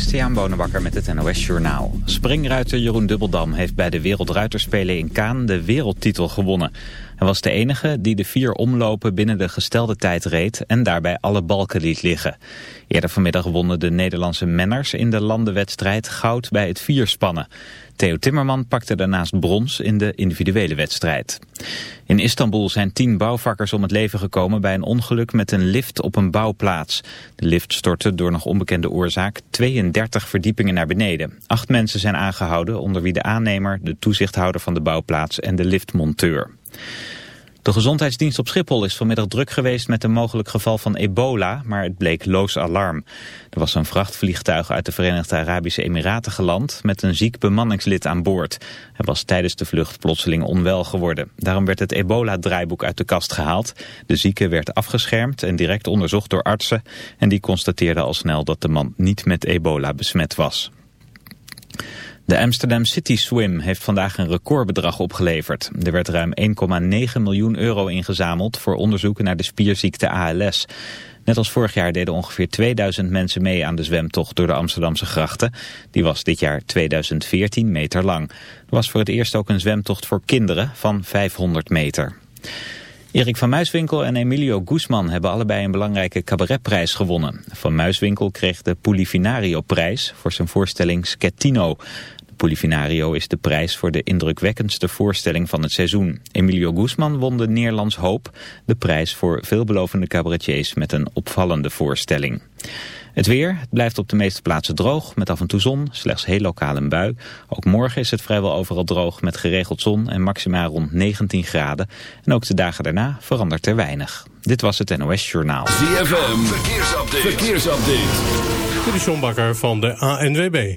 Christian Bonenbakker met het NOS Journaal. Springruiter Jeroen Dubbeldam heeft bij de Wereldruiterspelen in Kaan de wereldtitel gewonnen. Hij was de enige die de vier omlopen binnen de gestelde tijd reed en daarbij alle balken liet liggen. Eerder vanmiddag wonnen de Nederlandse menners in de landenwedstrijd goud bij het vierspannen. Theo Timmerman pakte daarnaast brons in de individuele wedstrijd. In Istanbul zijn tien bouwvakkers om het leven gekomen bij een ongeluk met een lift op een bouwplaats. De lift stortte door nog onbekende oorzaak 32 verdiepingen naar beneden. Acht mensen zijn aangehouden, onder wie de aannemer, de toezichthouder van de bouwplaats en de liftmonteur. De gezondheidsdienst op Schiphol is vanmiddag druk geweest met een mogelijk geval van ebola, maar het bleek loos alarm. Er was een vrachtvliegtuig uit de Verenigde Arabische Emiraten geland met een ziek bemanningslid aan boord. Hij was tijdens de vlucht plotseling onwel geworden. Daarom werd het ebola-draaiboek uit de kast gehaald. De zieke werd afgeschermd en direct onderzocht door artsen en die constateerden al snel dat de man niet met ebola besmet was. De Amsterdam City Swim heeft vandaag een recordbedrag opgeleverd. Er werd ruim 1,9 miljoen euro ingezameld voor onderzoeken naar de spierziekte ALS. Net als vorig jaar deden ongeveer 2000 mensen mee aan de zwemtocht door de Amsterdamse grachten. Die was dit jaar 2014 meter lang. Er was voor het eerst ook een zwemtocht voor kinderen van 500 meter. Erik van Muiswinkel en Emilio Guzman hebben allebei een belangrijke cabaretprijs gewonnen. Van Muiswinkel kreeg de Polifinario-prijs voor zijn voorstelling Schettino. Polifinario is de prijs voor de indrukwekkendste voorstelling van het seizoen. Emilio Guzman won de Neerlands Hoop, de prijs voor veelbelovende cabaretiers met een opvallende voorstelling. Het weer, het blijft op de meeste plaatsen droog, met af en toe zon, slechts heel lokaal een bui. Ook morgen is het vrijwel overal droog met geregeld zon en maximaal rond 19 graden. En ook de dagen daarna verandert er weinig. Dit was het NOS Journaal. ZFM, verkeersupdate. verkeersupdate. Dit van de ANWB.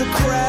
the crowd.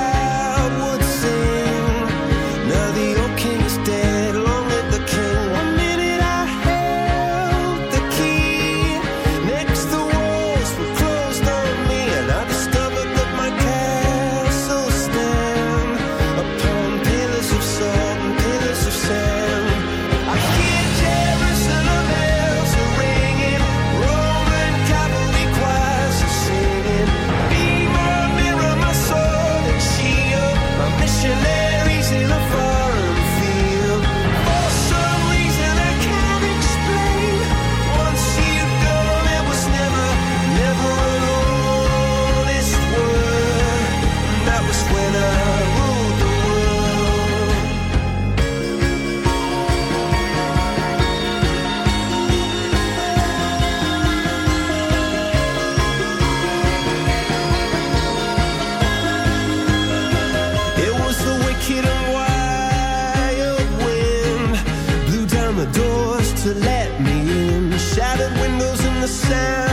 yourself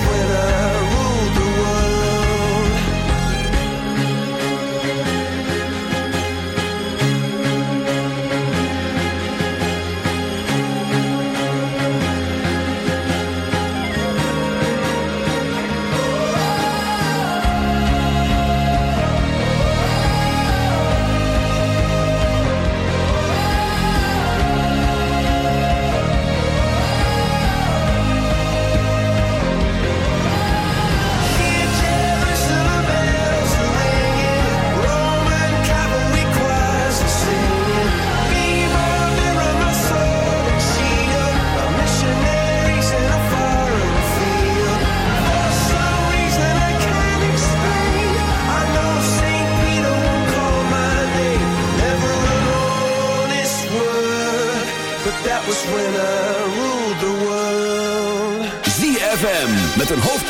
ZFM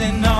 and all.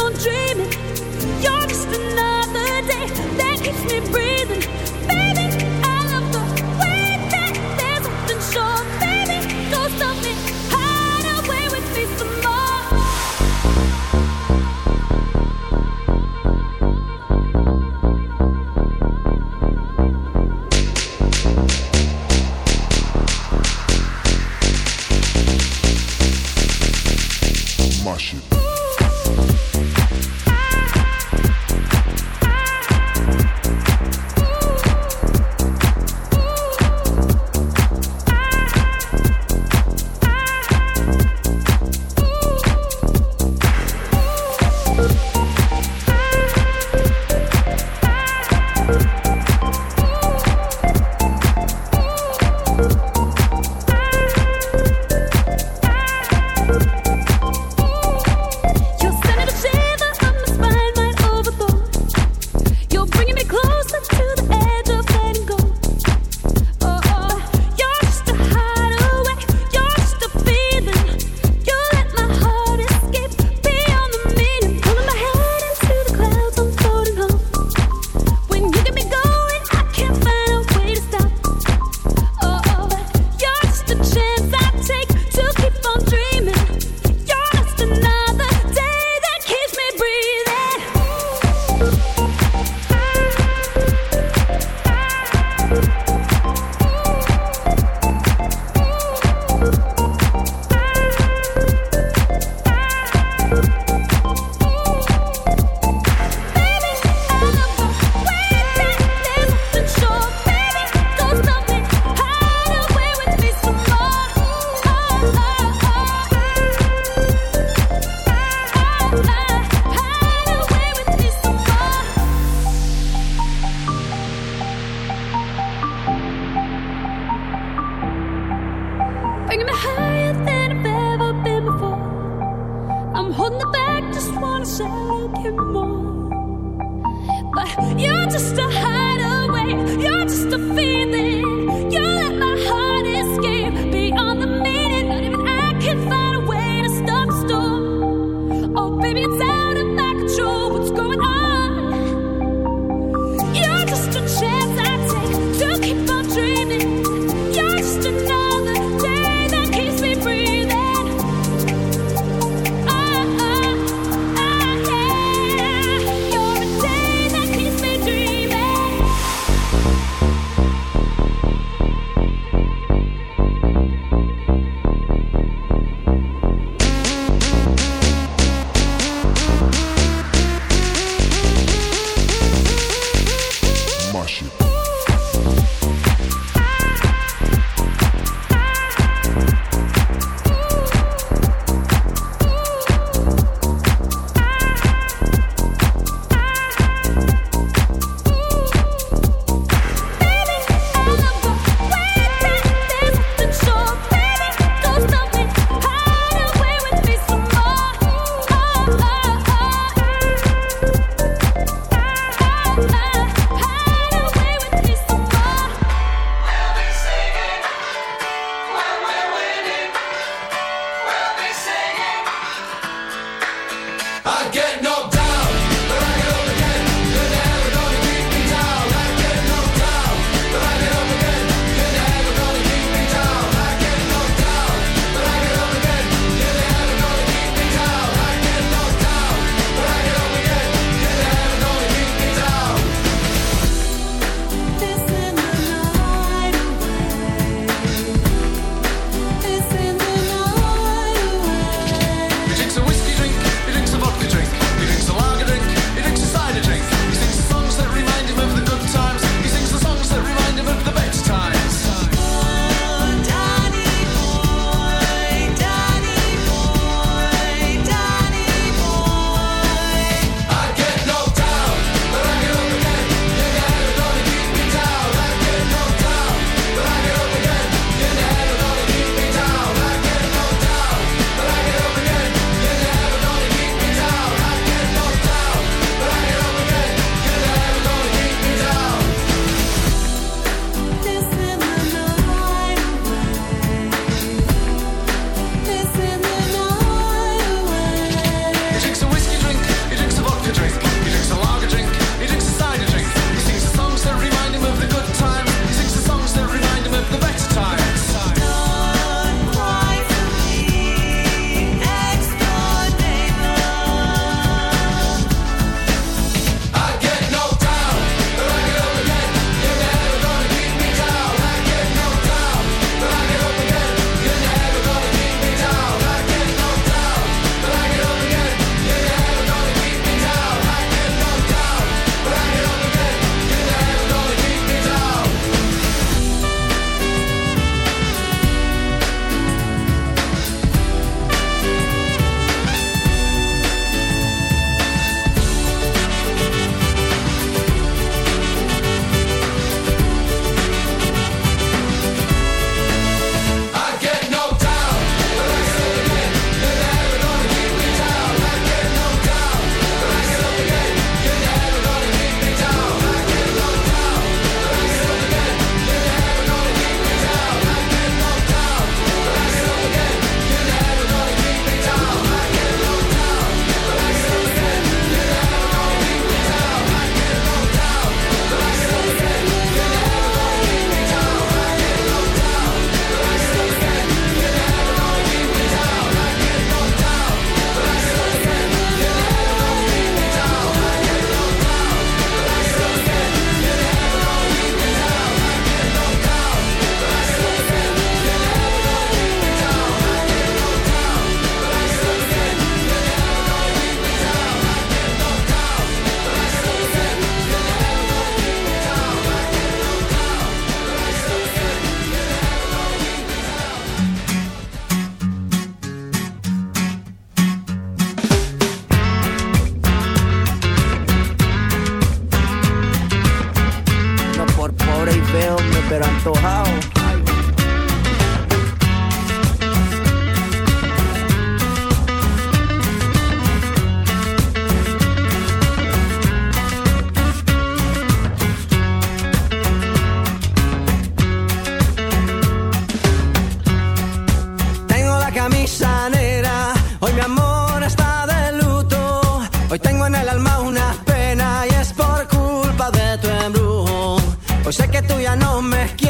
on dreaming. You're just another day that keeps me. Hoy sé que tú ya no me quieres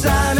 zijn